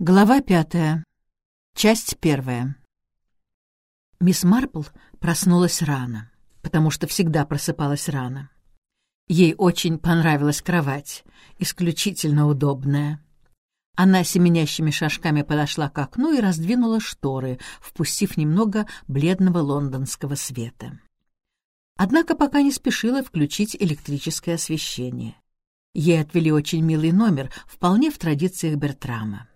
Глава пятая. Часть первая. Мисс Марпл проснулась рано, потому что всегда просыпалась рано. Ей очень понравилась кровать, исключительно удобная. Она семенящими шажками подошла к окну и раздвинула шторы, впустив немного бледного лондонского света. Однако пока не спешила включить электрическое освещение. Ей отвели очень милый номер, вполне в традициях Бертрама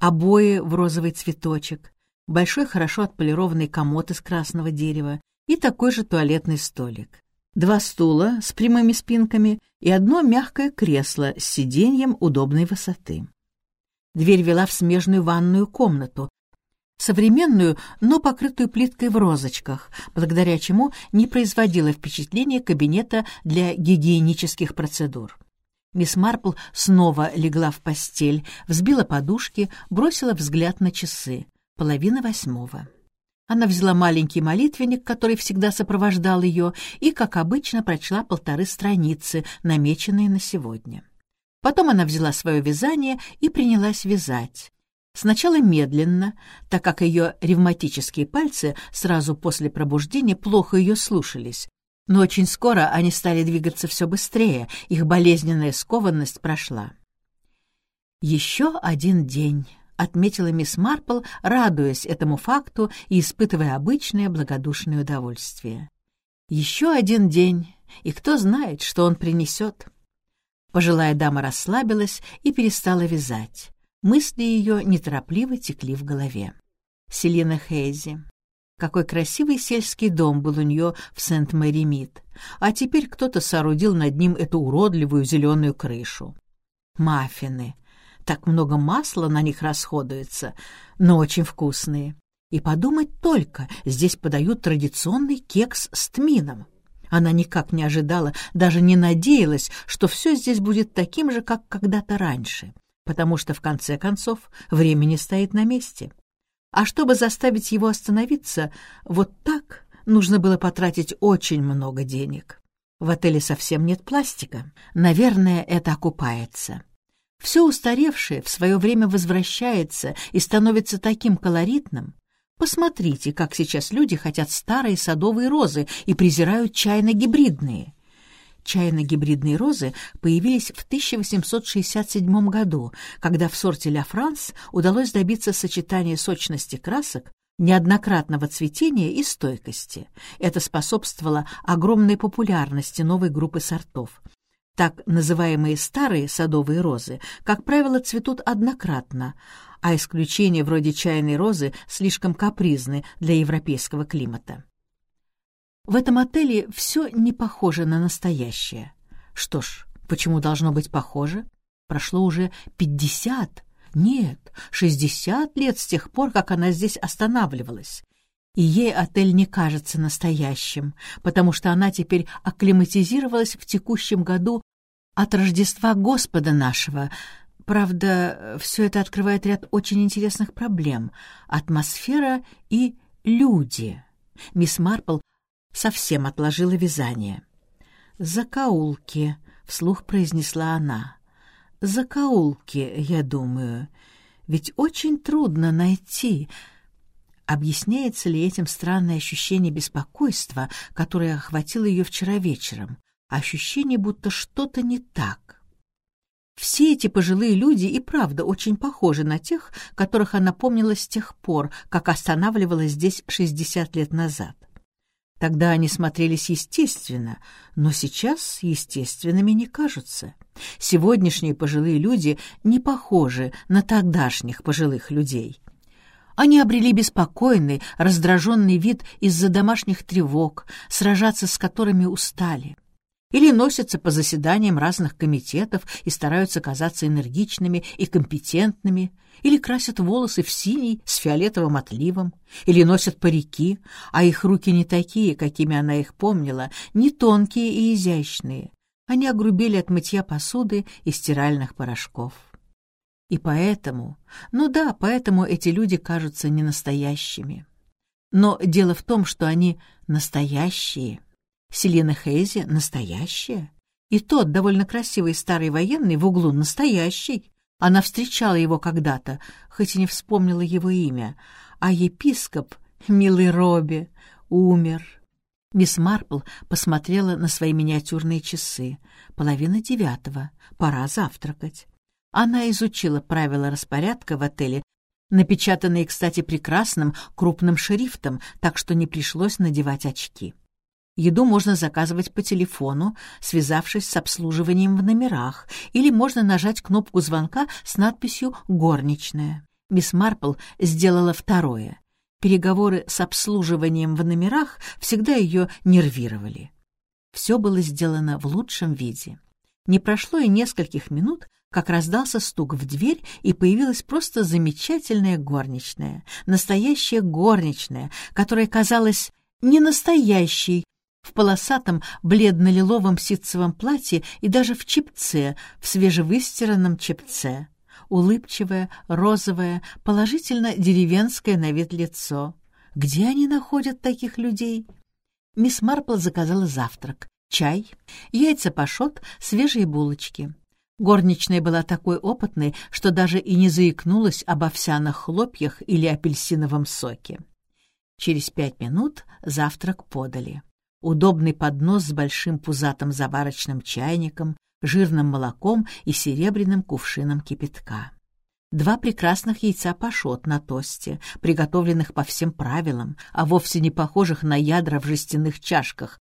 обои в розовый цветочек, большой хорошо отполированный комод из красного дерева и такой же туалетный столик. Два стула с прямыми спинками и одно мягкое кресло с сиденьем удобной высоты. Дверь вела в смежную ванную комнату, современную, но покрытую плиткой в розочках, благодаря чему не производила впечатления кабинета для гигиенических процедур. Мисс Марпл снова легла в постель, взбила подушки, бросила взгляд на часы. Половина восьмого. Она взяла маленький молитвенник, который всегда сопровождал ее, и, как обычно, прочла полторы страницы, намеченные на сегодня. Потом она взяла свое вязание и принялась вязать. Сначала медленно, так как ее ревматические пальцы сразу после пробуждения плохо ее слушались, но очень скоро они стали двигаться все быстрее, их болезненная скованность прошла. «Еще один день», — отметила мисс Марпл, радуясь этому факту и испытывая обычное благодушное удовольствие. «Еще один день, и кто знает, что он принесет». Пожилая дама расслабилась и перестала вязать. Мысли ее неторопливо текли в голове. Селина Хейзи, какой красивый сельский дом был у нее в Сент-Мэри-Мид, а теперь кто-то соорудил над ним эту уродливую зеленую крышу. Маффины. Так много масла на них расходуется, но очень вкусные. И подумать только, здесь подают традиционный кекс с тмином. Она никак не ожидала, даже не надеялась, что все здесь будет таким же, как когда-то раньше, потому что, в конце концов, время не стоит на месте. А чтобы заставить его остановиться, вот так нужно было потратить очень много денег. В отеле совсем нет пластика. Наверное, это окупается. Все устаревшее в свое время возвращается и становится таким колоритным. Посмотрите, как сейчас люди хотят старые садовые розы и презирают чайно-гибридные. Чайно-гибридные розы появились в 1867 году, когда в сорте «Ля Франс» удалось добиться сочетания сочности красок, неоднократного цветения и стойкости. Это способствовало огромной популярности новой группы сортов. Так называемые старые садовые розы, как правило, цветут однократно, а исключения вроде чайной розы слишком капризны для европейского климата. В этом отеле все не похоже на настоящее. Что ж, почему должно быть похоже? Прошло уже пятьдесят, нет, шестьдесят лет с тех пор, как она здесь останавливалась. И ей отель не кажется настоящим, потому что она теперь акклиматизировалась в текущем году от Рождества Господа нашего. Правда, все это открывает ряд очень интересных проблем. Атмосфера и люди. Мисс Марпл совсем отложила вязание. «Закоулки», — вслух произнесла она. «Закоулки, я думаю. Ведь очень трудно найти...» Объясняется ли этим странное ощущение беспокойства, которое охватило ее вчера вечером? Ощущение, будто что-то не так. Все эти пожилые люди и правда очень похожи на тех, которых она помнила с тех пор, как останавливалась здесь 60 лет назад. Тогда они смотрелись естественно, но сейчас естественными не кажутся. Сегодняшние пожилые люди не похожи на тогдашних пожилых людей. Они обрели беспокойный, раздраженный вид из-за домашних тревог, сражаться с которыми устали. Или носятся по заседаниям разных комитетов и стараются казаться энергичными и компетентными, или красят волосы в синий с фиолетовым отливом, или носят парики, а их руки не такие, какими она их помнила, не тонкие и изящные. Они огрубели от мытья посуды и стиральных порошков. И поэтому, ну да, поэтому эти люди кажутся ненастоящими. Но дело в том, что они настоящие. Селена Хейзи настоящая. И тот довольно красивый старый военный в углу настоящий Она встречала его когда-то, хоть и не вспомнила его имя, а епископ, милый Робби, умер. Мисс Марпл посмотрела на свои миниатюрные часы. Половина девятого. Пора завтракать. Она изучила правила распорядка в отеле, напечатанные, кстати, прекрасным крупным шрифтом, так что не пришлось надевать очки. Еду можно заказывать по телефону, связавшись с обслуживанием в номерах, или можно нажать кнопку звонка с надписью «Горничная». Мисс Марпл сделала второе. Переговоры с обслуживанием в номерах всегда ее нервировали. Все было сделано в лучшем виде. Не прошло и нескольких минут, как раздался стук в дверь, и появилась просто замечательная горничная, настоящая горничная, которая казалась не настоящей, в полосатом бледно-лиловом ситцевом платье и даже в чепце, в свежевыстиранном чепце. Улыбчивое, розовое, положительно деревенское на вид лицо. Где они находят таких людей? Мисс Марпл заказала завтрак, чай, яйца пашот, свежие булочки. Горничная была такой опытной, что даже и не заикнулась об овсяных хлопьях или апельсиновом соке. Через пять минут завтрак подали удобный поднос с большим пузатым заварочным чайником, жирным молоком и серебряным кувшином кипятка. Два прекрасных яйца пашот на тосте, приготовленных по всем правилам, а вовсе не похожих на ядра в жестяных чашках,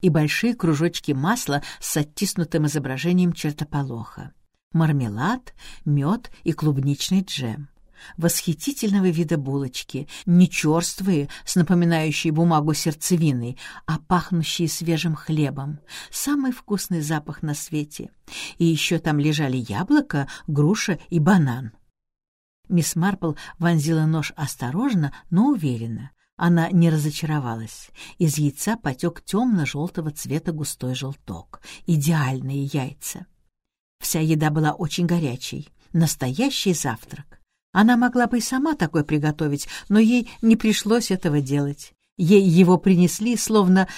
и большие кружочки масла с оттиснутым изображением чертополоха, мармелад, мед и клубничный джем восхитительного вида булочки, не черствые, с напоминающей бумагу сердцевиной, а пахнущие свежим хлебом. Самый вкусный запах на свете. И еще там лежали яблоко, груша и банан. Мисс Марпл вонзила нож осторожно, но уверенно. Она не разочаровалась. Из яйца потек темно-желтого цвета густой желток. Идеальные яйца. Вся еда была очень горячей. Настоящий завтрак. Она могла бы и сама такой приготовить, но ей не пришлось этого делать. Ей его принесли, словно...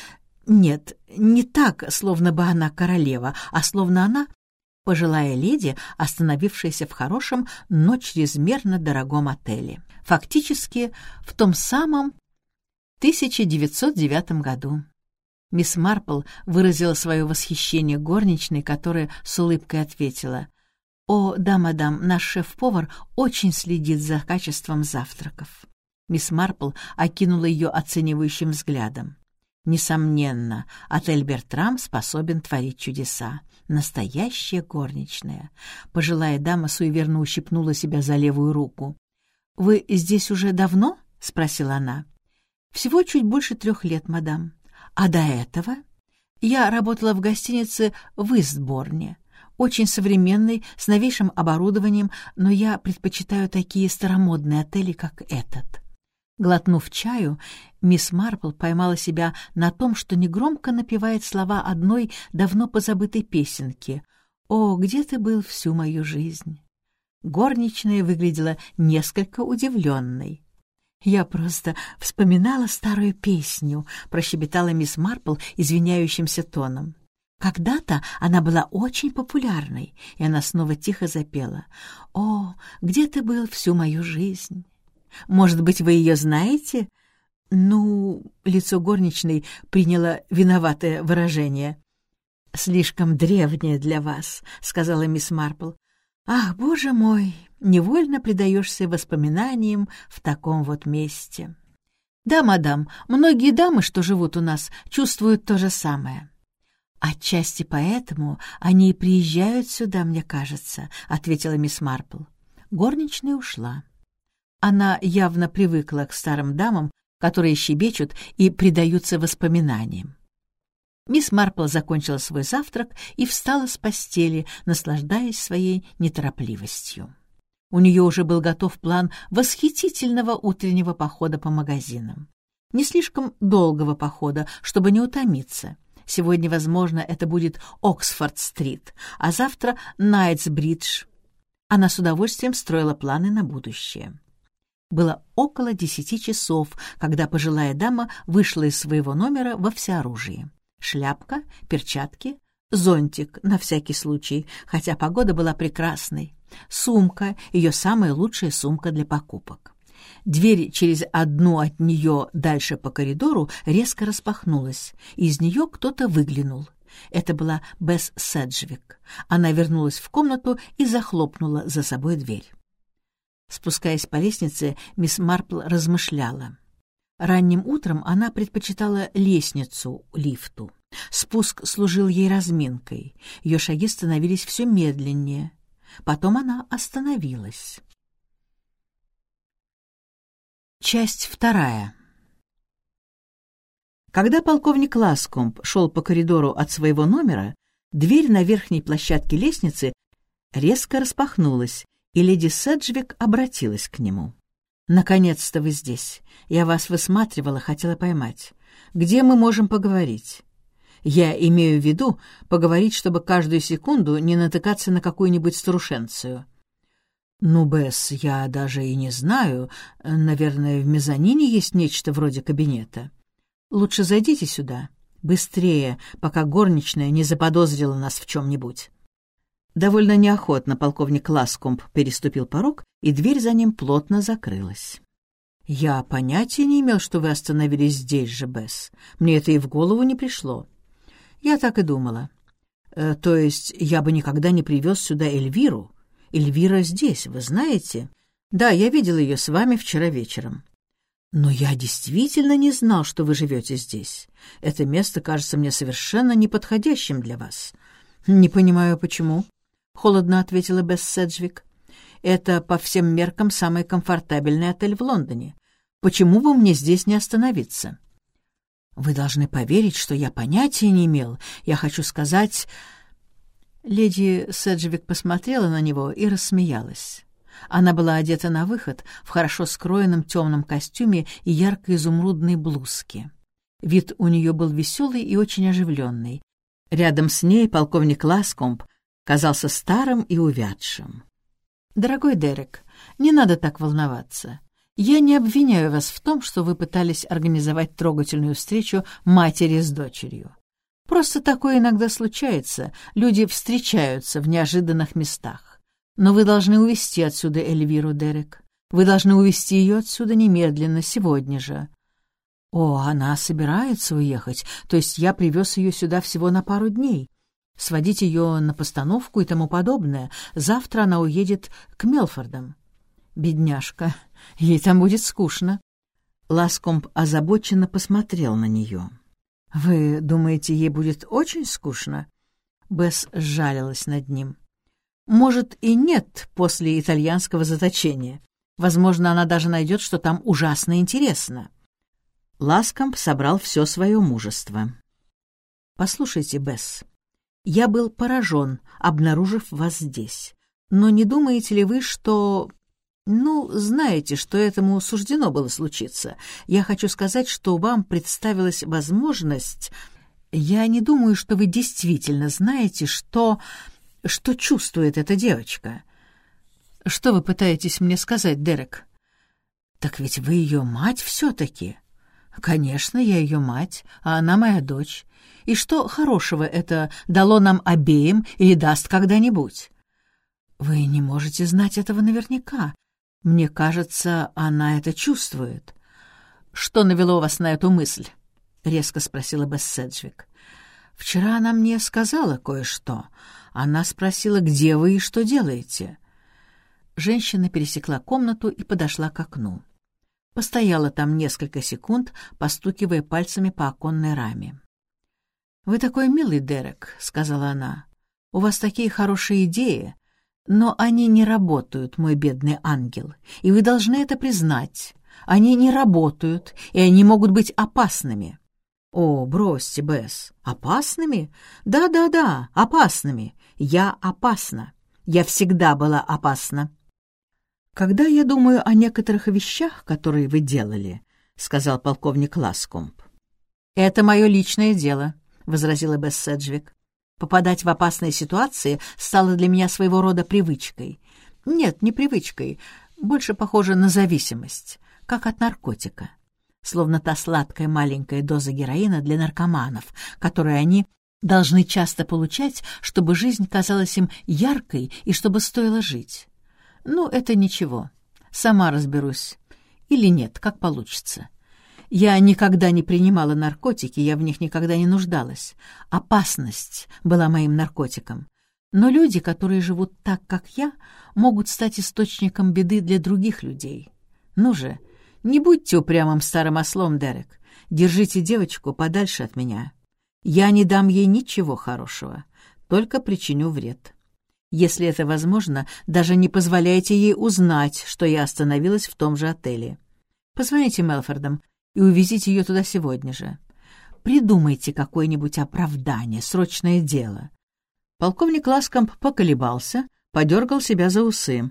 Нет, не так, словно бы она королева, а словно она пожилая леди, остановившаяся в хорошем, но чрезмерно дорогом отеле. Фактически в том самом 1909 году. Мисс Марпл выразила свое восхищение горничной, которая с улыбкой ответила «О, да, мадам, наш шеф-повар очень следит за качеством завтраков». Мисс Марпл окинула ее оценивающим взглядом. Несомненно, отель «Бертрам» способен творить чудеса. Настоящая горничная. Пожилая дама суеверно ущипнула себя за левую руку. «Вы здесь уже давно?» — спросила она. «Всего чуть больше трех лет, мадам. А до этого?» «Я работала в гостинице в Истборне очень современный, с новейшим оборудованием, но я предпочитаю такие старомодные отели, как этот». Глотнув чаю, мисс Марпл поймала себя на том, что негромко напевает слова одной давно позабытой песенки «О, где ты был всю мою жизнь?» Горничная выглядела несколько удивленной. «Я просто вспоминала старую песню», — прощебетала мисс Марпл извиняющимся тоном. Когда-то она была очень популярной, и она снова тихо запела. «О, где ты был всю мою жизнь? Может быть, вы ее знаете?» «Ну...» — лицо горничной приняло виноватое выражение. «Слишком древнее для вас», — сказала мисс Марпл. «Ах, боже мой, невольно предаешься воспоминаниям в таком вот месте». «Да, мадам, многие дамы, что живут у нас, чувствуют то же самое». «Отчасти поэтому они и приезжают сюда, мне кажется», — ответила мисс Марпл. Горничная ушла. Она явно привыкла к старым дамам, которые щебечут и предаются воспоминаниям. Мисс Марпл закончила свой завтрак и встала с постели, наслаждаясь своей неторопливостью. У нее уже был готов план восхитительного утреннего похода по магазинам. Не слишком долгого похода, чтобы не утомиться — Сегодня, возможно, это будет Оксфорд-стрит, а завтра Найтсбридж. Она с удовольствием строила планы на будущее. Было около десяти часов, когда пожилая дама вышла из своего номера во всеоружии. Шляпка, перчатки, зонтик на всякий случай, хотя погода была прекрасной. Сумка — ее самая лучшая сумка для покупок. Дверь через одну от нее дальше по коридору резко распахнулась, и из нее кто-то выглянул. Это была Бесс Седжвик. Она вернулась в комнату и захлопнула за собой дверь. Спускаясь по лестнице, мисс Марпл размышляла. Ранним утром она предпочитала лестницу лифту. Спуск служил ей разминкой. Ее шаги становились все медленнее. Потом она остановилась. Часть вторая. Когда полковник Ласкомб шел по коридору от своего номера, дверь на верхней площадке лестницы резко распахнулась, и леди Седжвик обратилась к нему. «Наконец-то вы здесь. Я вас высматривала, хотела поймать. Где мы можем поговорить?» Я имею в виду поговорить, чтобы каждую секунду не натыкаться на какую-нибудь старушенцию. Ну, Бесс, я даже и не знаю. Наверное, в мезонине есть нечто вроде кабинета. Лучше зайдите сюда. Быстрее, пока горничная не заподозрила нас в чем-нибудь. Довольно неохотно полковник Ласкомб переступил порог, и дверь за ним плотно закрылась. «Я понятия не имел, что вы остановились здесь же, Бесс. Мне это и в голову не пришло. Я так и думала. Э, то есть я бы никогда не привез сюда Эльвиру. Эльвира здесь, вы знаете? Да, я видел ее с вами вчера вечером. Но я действительно не знал, что вы живете здесь. Это место кажется мне совершенно неподходящим для вас. Не понимаю, почему. Холодно ответила Бесс Седжвик. Это по всем меркам самый комфортабельный отель в Лондоне. Почему бы мне здесь не остановиться? Вы должны поверить, что я понятия не имел. Я хочу сказать...» Леди Седжвик посмотрела на него и рассмеялась. Она была одета на выход в хорошо скроенном темном костюме и ярко-изумрудной блузке. Вид у нее был веселый и очень оживленный. Рядом с ней полковник Ласкомб казался старым и увядшим. «Дорогой Дерек, не надо так волноваться. Я не обвиняю вас в том, что вы пытались организовать трогательную встречу матери с дочерью. Просто такое иногда случается, люди встречаются в неожиданных местах. Но вы должны увезти отсюда Эльвиру, Дерек. Вы должны увезти ее отсюда немедленно, сегодня же. О, она собирается уехать, то есть я привез ее сюда всего на пару дней. Сводить ее на постановку и тому подобное. Завтра она уедет к Мелфордам. Бедняжка, ей там будет скучно. Ласкомб озабоченно посмотрел на нее. «Вы думаете, ей будет очень скучно?» Бесс сжалилась над ним. «Может, и нет после итальянского заточения. Возможно, она даже найдет, что там ужасно интересно». Ласкомб собрал все свое мужество. «Послушайте, Бесс, я был поражен, обнаружив вас здесь. Но не думаете ли вы, что «Ну, знаете, что этому суждено было случиться. Я хочу сказать, что вам представилась возможность... Я не думаю, что вы действительно знаете, что... что чувствует эта девочка». «Что вы пытаетесь мне сказать, Дерек?» «Так ведь вы ее мать все-таки». «Конечно, я ее мать, а она моя дочь. И что хорошего это дало нам обеим или даст когда-нибудь?» «Вы не можете знать этого наверняка. Мне кажется, она это чувствует. Что навело вас на эту мысль? резко спросила Бесседжвик. Вчера она мне сказала кое-что. Она спросила, где вы и что делаете. Женщина пересекла комнату и подошла к окну. Постояла там несколько секунд, постукивая пальцами по оконной раме. «Вы такой милый, Дерек», — сказала она. «У вас такие хорошие идеи. Но они не работают, мой бедный ангел, и вы должны это признать. Они не работают, и они могут быть опасными. О, бросьте, Бесс, опасными? Да-да-да, опасными. Я опасна. Я всегда была опасна. Когда я думаю о некоторых вещах, которые вы делали, — сказал полковник Ласкомб. «Это мое личное дело», — возразила Бесс Седжвик. Попадать в опасные ситуации стало для меня своего рода привычкой. Нет, не привычкой, больше похоже на зависимость, как от наркотика. Словно та сладкая маленькая доза героина для наркоманов, которую они должны часто получать, чтобы жизнь казалась им яркой и чтобы стоило жить. Ну, это ничего. Сама разберусь. Или нет, как получится. Я никогда не принимала наркотики, я в них никогда не нуждалась. Опасность была моим наркотиком. Но люди, которые живут так, как я, могут стать источником беды для других людей. Ну же, не будьте упрямым старым ослом, Дерек. Держите девочку подальше от меня. Я не дам ей ничего хорошего, только причиню вред. Если это возможно, даже не позволяйте ей узнать, что я остановилась в том же отеле. Позвоните Мелфордам и увезите ее туда сегодня же. Придумайте какое-нибудь оправдание, срочное дело. Полковник Ласкомп поколебался, подергал себя за усы.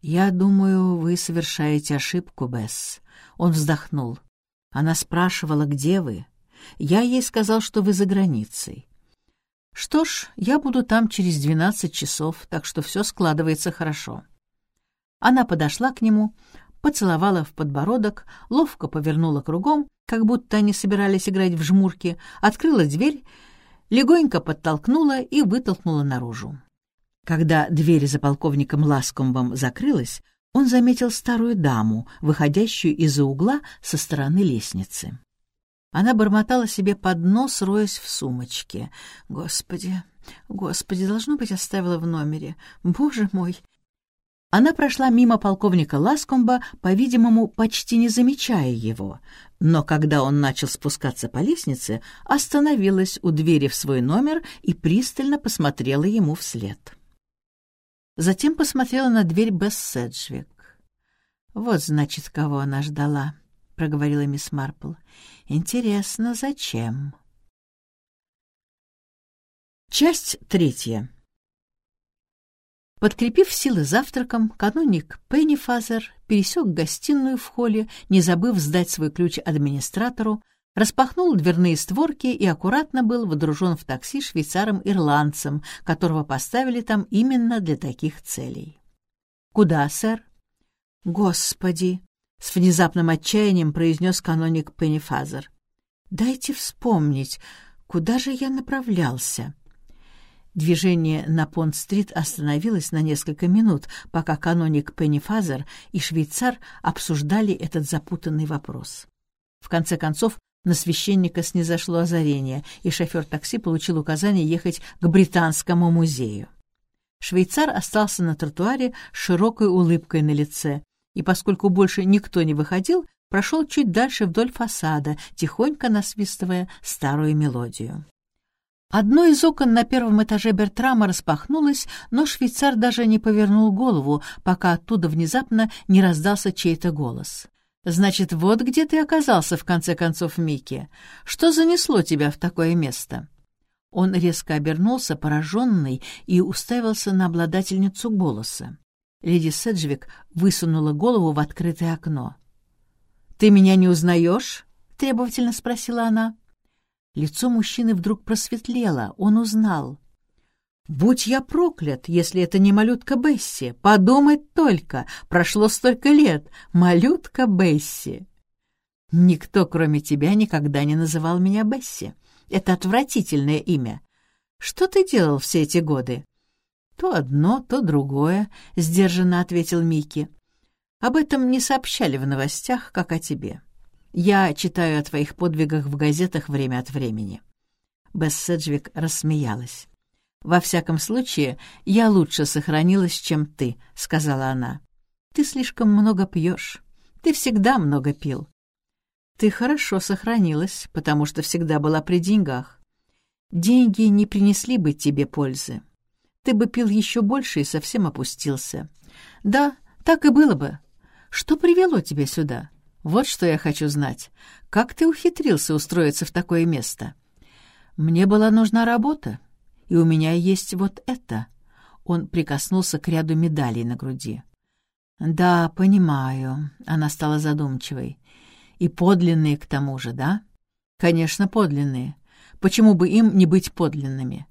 «Я думаю, вы совершаете ошибку, Бесс». Он вздохнул. Она спрашивала, где вы. Я ей сказал, что вы за границей. Что ж, я буду там через двенадцать часов, так что все складывается хорошо. Она подошла к нему, поцеловала в подбородок, ловко повернула кругом, как будто они собирались играть в жмурки, открыла дверь, легонько подтолкнула и вытолкнула наружу. Когда дверь за полковником Ласкомбом закрылась, он заметил старую даму, выходящую из-за угла со стороны лестницы. Она бормотала себе под нос, роясь в сумочке. «Господи, господи, должно быть, оставила в номере. Боже мой!» Она прошла мимо полковника Ласкомба, по-видимому, почти не замечая его, но когда он начал спускаться по лестнице, остановилась у двери в свой номер и пристально посмотрела ему вслед. Затем посмотрела на дверь Бесс Седжвик. «Вот, значит, кого она ждала», — проговорила мисс Марпл. «Интересно, зачем?» Часть третья. Подкрепив силы завтраком, каноник Пеннифазер пересек гостиную в холле, не забыв сдать свой ключ администратору, распахнул дверные створки и аккуратно был водружен в такси швейцаром-ирландцем, которого поставили там именно для таких целей. «Куда, сэр?» «Господи!» — с внезапным отчаянием произнес каноник Пеннифазер. «Дайте вспомнить, куда же я направлялся?» Движение на Понт-стрит остановилось на несколько минут, пока каноник Пеннифазер и швейцар обсуждали этот запутанный вопрос. В конце концов, на священника снизошло озарение, и шофер такси получил указание ехать к Британскому музею. Швейцар остался на тротуаре с широкой улыбкой на лице, и поскольку больше никто не выходил, прошел чуть дальше вдоль фасада, тихонько насвистывая старую мелодию. Одно из окон на первом этаже Бертрама распахнулось, но швейцар даже не повернул голову, пока оттуда внезапно не раздался чей-то голос. «Значит, вот где ты оказался, в конце концов, Микки. Что занесло тебя в такое место?» Он резко обернулся, пораженный, и уставился на обладательницу голоса. Леди Седжвик высунула голову в открытое окно. «Ты меня не узнаешь?» — требовательно спросила она. Лицо мужчины вдруг просветлело, он узнал. «Будь я проклят, если это не малютка Бесси! Подумать только! Прошло столько лет! Малютка Бесси!» «Никто, кроме тебя, никогда не называл меня Бесси. Это отвратительное имя. Что ты делал все эти годы?» «То одно, то другое», — сдержанно ответил Микки. «Об этом не сообщали в новостях, как о тебе. Я читаю о твоих подвигах в газетах время от времени». Бесс Седжвик рассмеялась. «Во всяком случае, я лучше сохранилась, чем ты», — сказала она. «Ты слишком много пьешь. Ты всегда много пил. Ты хорошо сохранилась, потому что всегда была при деньгах. Деньги не принесли бы тебе пользы. Ты бы пил еще больше и совсем опустился. Да, так и было бы. Что привело тебя сюда?» Вот что я хочу знать. Как ты ухитрился устроиться в такое место? Мне была нужна работа, и у меня есть вот это. Он прикоснулся к ряду медалей на груди. Да, понимаю. Она стала задумчивой. И подлинные к тому же, да? Конечно, подлинные. Почему бы им не быть подлинными?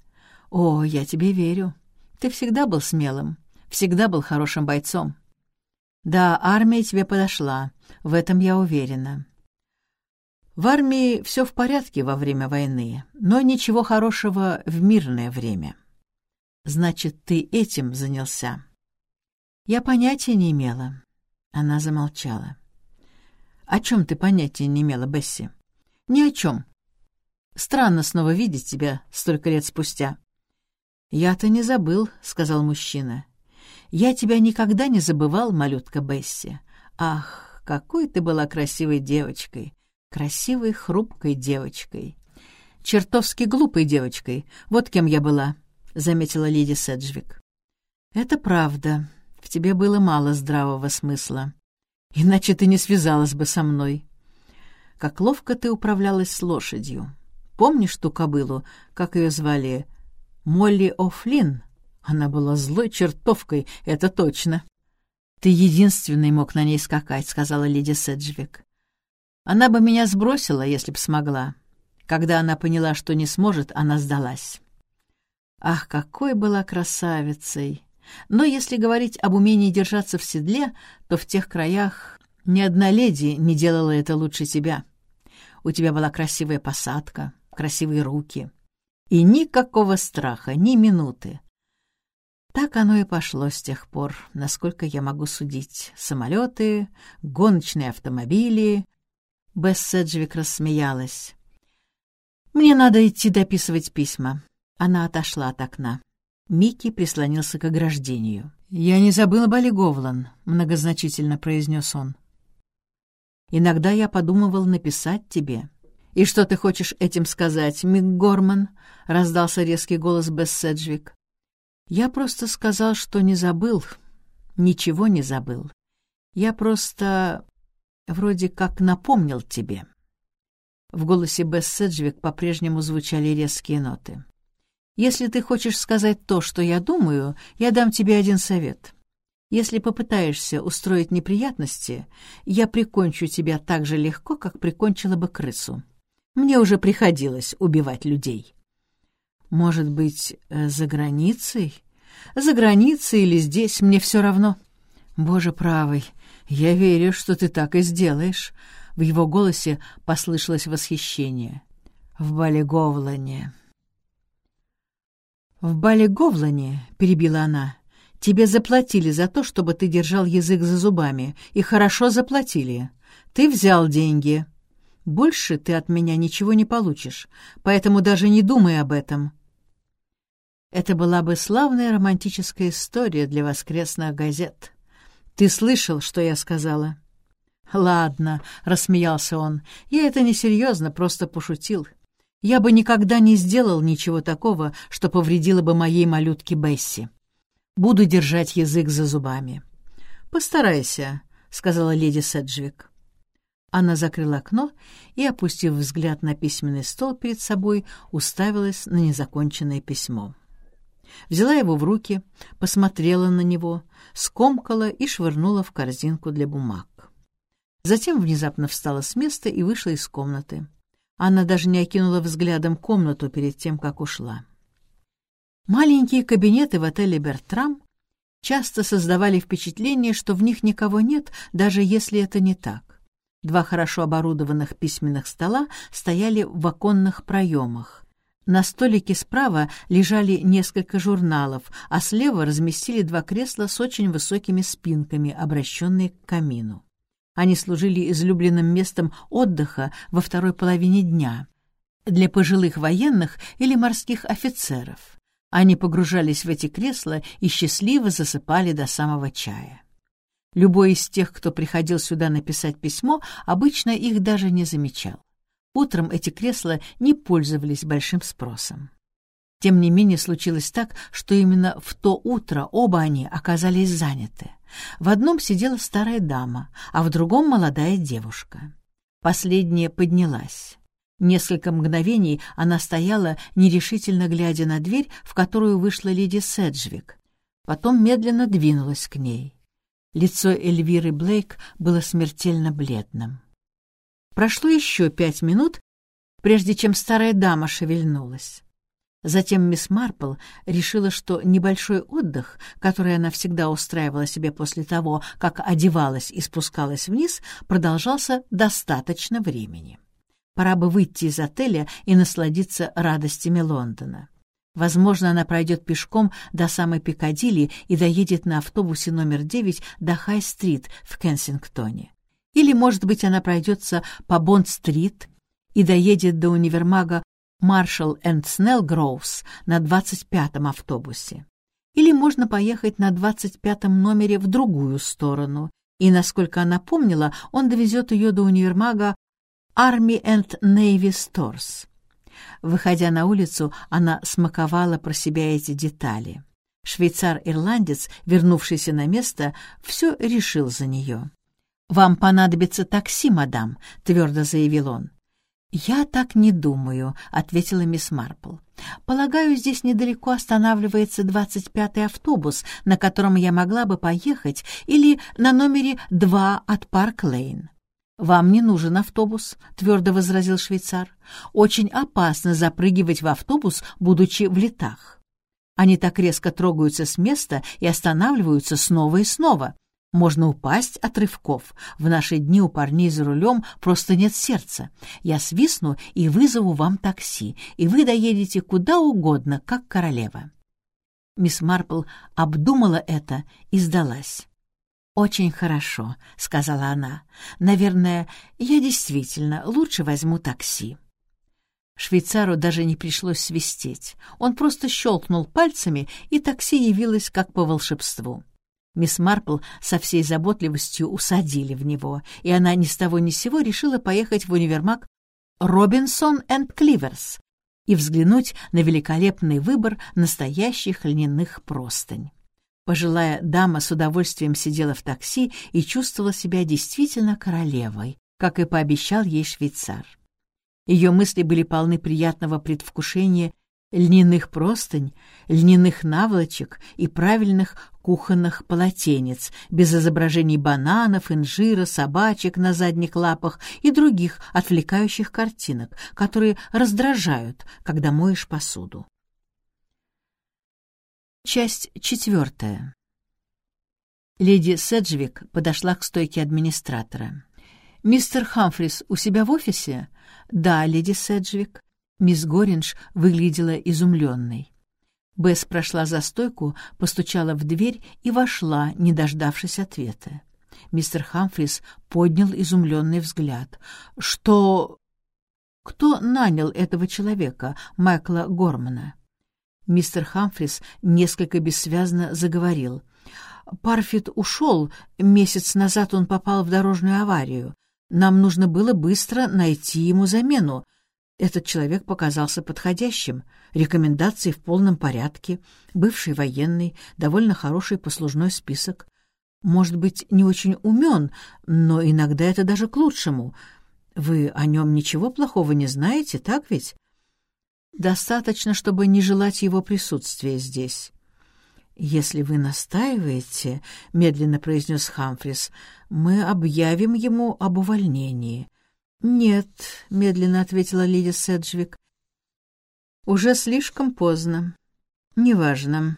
О, я тебе верю. Ты всегда был смелым, всегда был хорошим бойцом. Да, армия тебе подошла, в этом я уверена. В армии все в порядке во время войны, но ничего хорошего в мирное время. Значит, ты этим занялся. Я понятия не имела. Она замолчала. О чем ты понятия не имела, Бесси? Ни о чем. Странно снова видеть тебя столько лет спустя. «Я-то не забыл», — сказал мужчина. «Я тебя никогда не забывал, малютка Бесси. Ах, какой ты была красивой девочкой красивой, хрупкой девочкой. Чертовски глупой девочкой. Вот кем я была, — заметила леди Седжвик. Это правда. В тебе было мало здравого смысла. Иначе ты не связалась бы со мной. Как ловко ты управлялась с лошадью. Помнишь ту кобылу, как ее звали? Молли О'Флинн? Она была злой чертовкой, это точно. «Ты единственный мог на ней скакать», — сказала леди Седжвик. Она бы меня сбросила, если б смогла. Когда она поняла, что не сможет, она сдалась. Ах, какой была красавицей! Но если говорить об умении держаться в седле, то в тех краях ни одна леди не делала это лучше тебя. У тебя была красивая посадка, красивые руки. И никакого страха, ни минуты. Так оно и пошло с тех пор, насколько я могу судить. Самолеты, гоночные автомобили, Бесс Седжвик рассмеялась. «Мне надо идти дописывать письма». Она отошла от окна. Микки прислонился к ограждению. «Я не забыл об Говлан», — многозначительно произнес он. «Иногда я подумывал написать тебе». «И что ты хочешь этим сказать, Мик Горман?» — раздался резкий голос Бесс Седжвик. «Я просто сказал, что не забыл. Ничего не забыл. Я просто вроде как напомнил тебе». В голосе Бесс Седжвик по-прежнему звучали резкие ноты. «Если ты хочешь сказать то, что я думаю, я дам тебе один совет. Если попытаешься устроить неприятности, я прикончу тебя так же легко, как прикончила бы крысу. Мне уже приходилось убивать людей». «Может быть, э, за границей?» «За границей или здесь, мне все равно». «Боже правый, «Я верю, что ты так и сделаешь». В его голосе послышалось восхищение. «В Балеговлане». «В Балеговлане», — перебила она, — «тебе заплатили за то, чтобы ты держал язык за зубами, и хорошо заплатили. Ты взял деньги. Больше ты от меня ничего не получишь, поэтому даже не думай об этом». Это была бы славная романтическая история для воскресных газет. «Ты слышал, что я сказала?» «Ладно», — рассмеялся он, — «я это несерьезно, просто пошутил. Я бы никогда не сделал ничего такого, что повредило бы моей малютке Бесси. Буду держать язык за зубами». «Постарайся», — сказала леди Седжвик. Она закрыла окно и, опустив взгляд на письменный стол перед собой, уставилась на незаконченное письмо взяла его в руки, посмотрела на него, скомкала и швырнула в корзинку для бумаг. Затем внезапно встала с места и вышла из комнаты. Анна даже не окинула взглядом комнату перед тем, как ушла. Маленькие кабинеты в отеле «Бертрам» часто создавали впечатление, что в них никого нет, даже если это не так. Два хорошо оборудованных письменных стола стояли в оконных проемах. На столике справа лежали несколько журналов, а слева разместили два кресла с очень высокими спинками, обращенные к камину. Они служили излюбленным местом отдыха во второй половине дня для пожилых военных или морских офицеров. Они погружались в эти кресла и счастливо засыпали до самого чая. Любой из тех, кто приходил сюда написать письмо, обычно их даже не замечал. Утром эти кресла не пользовались большим спросом. Тем не менее случилось так, что именно в то утро оба они оказались заняты. В одном сидела старая дама, а в другом молодая девушка. Последняя поднялась. Несколько мгновений она стояла, нерешительно глядя на дверь, в которую вышла леди Седжвик. Потом медленно двинулась к ней. Лицо Эльвиры Блейк было смертельно бледным. Прошло еще пять минут, прежде чем старая дама шевельнулась. Затем мисс Марпл решила, что небольшой отдых, который она всегда устраивала себе после того, как одевалась и спускалась вниз, продолжался достаточно времени. Пора бы выйти из отеля и насладиться радостями Лондона. Возможно, она пройдет пешком до самой Пикадилли и доедет на автобусе номер 9 до Хай-стрит в Кенсингтоне. Или, может быть, она пройдется по Бонд-стрит и доедет до универмага Маршалл энд Снелл Гроувс на 25-м автобусе. Или можно поехать на 25-м номере в другую сторону, и, насколько она помнила, он довезет ее до универмага Army and Navy Stores. Выходя на улицу, она смаковала про себя эти детали. Швейцар-ирландец, вернувшийся на место, все решил за нее. «Вам понадобится такси, мадам», — твердо заявил он. «Я так не думаю», — ответила мисс Марпл. «Полагаю, здесь недалеко останавливается 25-й автобус, на котором я могла бы поехать, или на номере 2 от Парк-Лейн». «Вам не нужен автобус», — твердо возразил швейцар. «Очень опасно запрыгивать в автобус, будучи в летах. Они так резко трогаются с места и останавливаются снова и снова. Можно упасть от рывков. В наши дни у парней за рулем просто нет сердца. Я свистну и вызову вам такси, и вы доедете куда угодно, как королева». Мисс Марпл обдумала это и сдалась. «Очень хорошо», — сказала она. «Наверное, я действительно лучше возьму такси». Швейцару даже не пришлось свистеть. Он просто щелкнул пальцами, и такси явилось как по волшебству. Мисс Марпл со всей заботливостью усадили в него, и она ни с того ни с сего решила поехать в универмаг «Робинсон энд Кливерс» и взглянуть на великолепный выбор настоящих льняных простынь. Пожилая дама с удовольствием сидела в такси и чувствовала себя действительно королевой, как и пообещал ей швейцар. Ее мысли были полны приятного предвкушения льняных простынь, льняных наволочек и правильных кухонных полотенец, без изображений бананов, инжира, собачек на задних лапах и других отвлекающих картинок, которые раздражают, когда моешь посуду. Часть четвертая. Леди Седжвик подошла к стойке администратора. «Мистер Хамфрис у себя в офисе?» «Да, леди Седжвик». Мисс Горинж выглядела изумленной. Бесс прошла за стойку, постучала в дверь и вошла, не дождавшись ответа. Мистер Хамфрис поднял изумленный взгляд. «Что...» «Кто нанял этого человека, Майкла Гормана?» Мистер Хамфрис несколько бессвязно заговорил. «Парфит ушел. Месяц назад он попал в дорожную аварию. Нам нужно было быстро найти ему замену. Этот человек показался подходящим. Рекомендации в полном порядке. Бывший военный, довольно хороший послужной список. Может быть, не очень умен, но иногда это даже к лучшему. Вы о нем ничего плохого не знаете, так ведь?» Достаточно, чтобы не желать его присутствия здесь. «Если вы настаиваете, — медленно произнес Хамфрис, — мы объявим ему об увольнении». «Нет», — медленно ответила леди Седжвик, — «уже слишком поздно. Неважно.